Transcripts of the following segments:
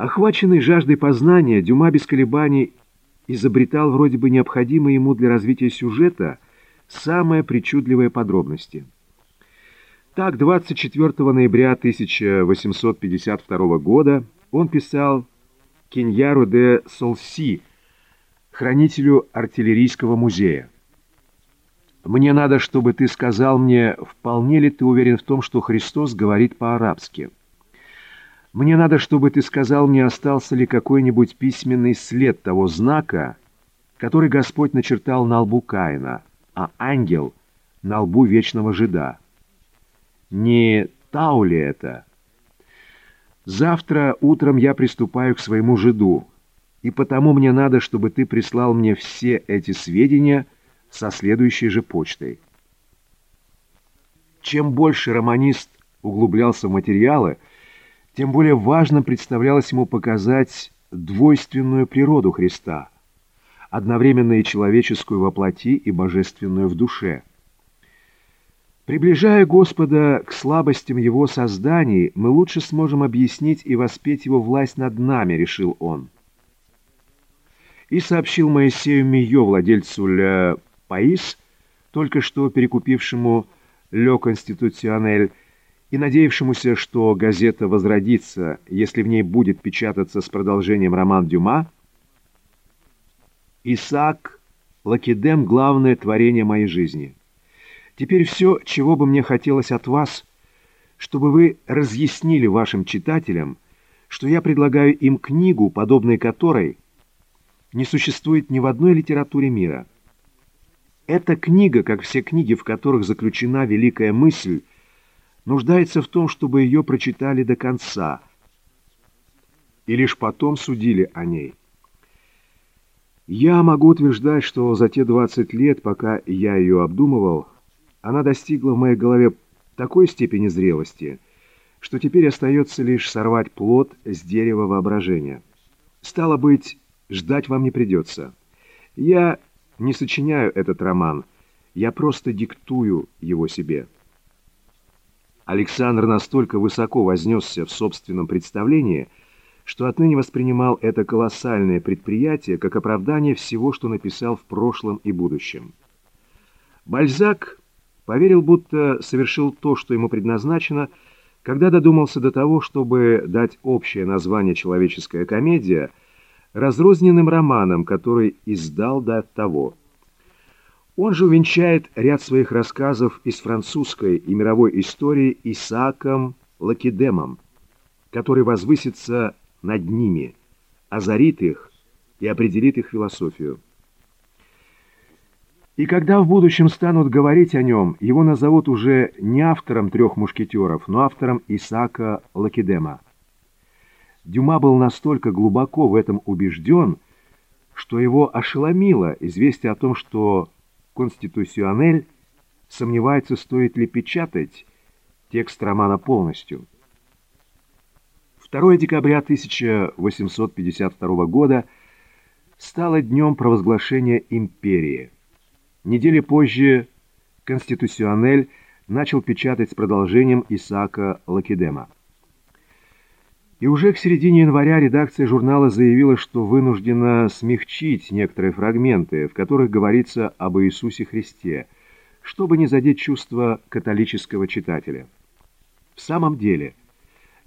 Охваченный жаждой познания, Дюма без колебаний изобретал вроде бы необходимые ему для развития сюжета самые причудливые подробности. Так, 24 ноября 1852 года он писал Киньяру де Солси, хранителю артиллерийского музея. «Мне надо, чтобы ты сказал мне, вполне ли ты уверен в том, что Христос говорит по-арабски. Мне надо, чтобы ты сказал мне, остался ли какой-нибудь письменный след того знака, который Господь начертал на лбу Каина, а ангел — на лбу вечного жида. Не Тау ли это? Завтра утром я приступаю к своему жиду, и потому мне надо, чтобы ты прислал мне все эти сведения со следующей же почтой. Чем больше романист углублялся в материалы, тем более важно представлялось ему показать двойственную природу Христа, одновременно и человеческую во плоти, и божественную в душе – Приближая Господа к слабостям Его созданий, мы лучше сможем объяснить и воспеть Его власть над нами, решил он. И сообщил Моисею Мио, владельцу Ле Паис, только что перекупившему Ле Конституционель, и надеявшемуся, что газета возродится, если в ней будет печататься с продолжением роман Дюма, Исаак Лакедем — главное творение моей жизни — Теперь все, чего бы мне хотелось от вас, чтобы вы разъяснили вашим читателям, что я предлагаю им книгу, подобной которой не существует ни в одной литературе мира. Эта книга, как все книги, в которых заключена великая мысль, нуждается в том, чтобы ее прочитали до конца и лишь потом судили о ней. Я могу утверждать, что за те 20 лет, пока я ее обдумывал, она достигла в моей голове такой степени зрелости, что теперь остается лишь сорвать плод с дерева воображения. Стало быть, ждать вам не придется. Я не сочиняю этот роман, я просто диктую его себе. Александр настолько высоко вознесся в собственном представлении, что отныне воспринимал это колоссальное предприятие как оправдание всего, что написал в прошлом и будущем. Бальзак Поверил, будто совершил то, что ему предназначено, когда додумался до того, чтобы дать общее название «Человеческая комедия» разрозненным романам, который издал до того. Он же увенчает ряд своих рассказов из французской и мировой истории Исааком Лакедемом, который возвысится над ними, озарит их и определит их философию. И когда в будущем станут говорить о нем, его назовут уже не автором «Трех мушкетеров», но автором Исаака Лакедема. Дюма был настолько глубоко в этом убежден, что его ошеломило известие о том, что «Конституционель» сомневается, стоит ли печатать текст романа полностью. 2 декабря 1852 года стало днем провозглашения империи – Недели позже «Конституционель» начал печатать с продолжением Исаака Лакедема. И уже к середине января редакция журнала заявила, что вынуждена смягчить некоторые фрагменты, в которых говорится об Иисусе Христе, чтобы не задеть чувства католического читателя. В самом деле,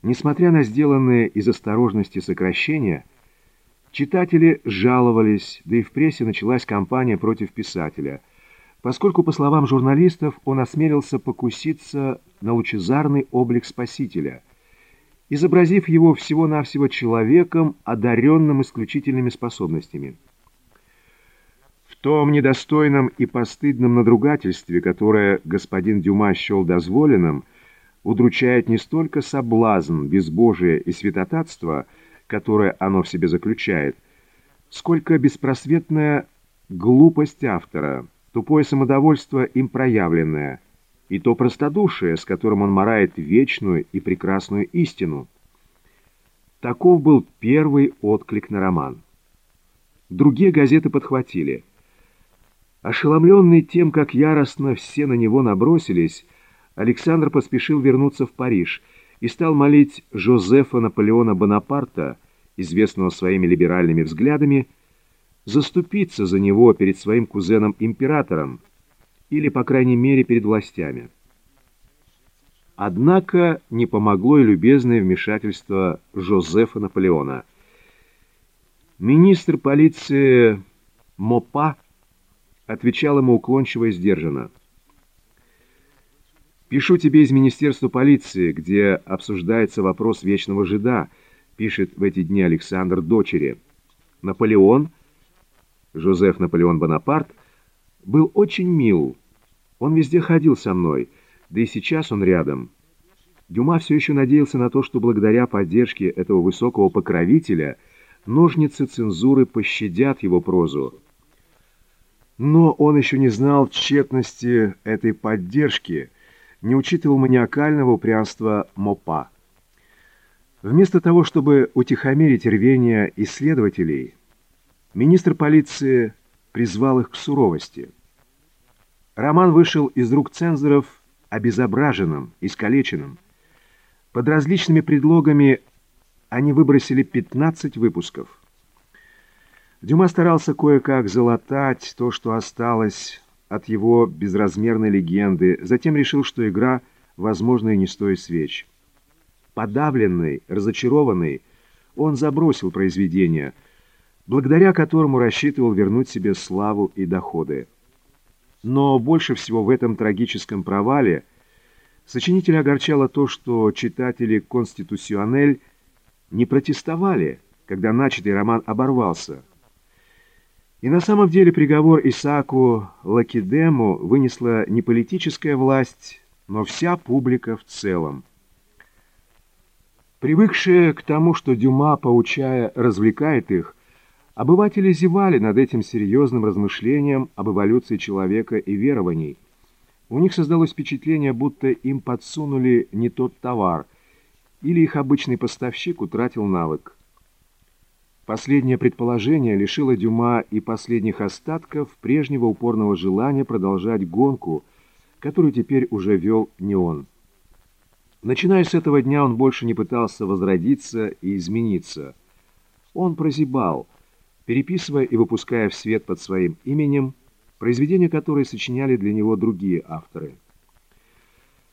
несмотря на сделанные из осторожности сокращения, Читатели жаловались, да и в прессе началась кампания против писателя, поскольку, по словам журналистов, он осмелился покуситься на лучезарный облик Спасителя, изобразив его всего-навсего человеком, одаренным исключительными способностями. В том недостойном и постыдном надругательстве, которое господин Дюма счел дозволенным, удручает не столько соблазн, безбожие и святотатство – которое оно в себе заключает, сколько беспросветная глупость автора, тупое самодовольство им проявленное, и то простодушие, с которым он марает вечную и прекрасную истину. Таков был первый отклик на роман. Другие газеты подхватили. Ошеломленный тем, как яростно все на него набросились, Александр поспешил вернуться в Париж и стал молить Жозефа Наполеона Бонапарта известного своими либеральными взглядами, заступиться за него перед своим кузеном-императором или, по крайней мере, перед властями. Однако не помогло и любезное вмешательство Жозефа Наполеона. Министр полиции Мопа отвечал ему уклончиво и сдержанно. «Пишу тебе из Министерства полиции, где обсуждается вопрос вечного жида», пишет в эти дни Александр дочери. Наполеон, Жозеф Наполеон Бонапарт, был очень мил. Он везде ходил со мной, да и сейчас он рядом. Дюма все еще надеялся на то, что благодаря поддержке этого высокого покровителя ножницы цензуры пощадят его прозу. Но он еще не знал тщетности этой поддержки, не учитывал маниакального упрямства Мопа. Вместо того, чтобы утихомирить рвение исследователей, министр полиции призвал их к суровости. Роман вышел из рук цензоров обезображенным, искалеченным. Под различными предлогами они выбросили 15 выпусков. Дюма старался кое-как залатать то, что осталось от его безразмерной легенды, затем решил, что игра, возможно, и не стоит свеч. Подавленный, разочарованный, он забросил произведение, благодаря которому рассчитывал вернуть себе славу и доходы. Но больше всего в этом трагическом провале сочинителя огорчало то, что читатели «Конститусионель» не протестовали, когда начатый роман оборвался. И на самом деле приговор Исааку Лакидему вынесла не политическая власть, но вся публика в целом. Привыкшие к тому, что Дюма, поучая, развлекает их, обыватели зевали над этим серьезным размышлением об эволюции человека и верований. У них создалось впечатление, будто им подсунули не тот товар, или их обычный поставщик утратил навык. Последнее предположение лишило Дюма и последних остатков прежнего упорного желания продолжать гонку, которую теперь уже вел не он. Начиная с этого дня он больше не пытался возродиться и измениться. Он прозябал, переписывая и выпуская в свет под своим именем произведения, которые сочиняли для него другие авторы.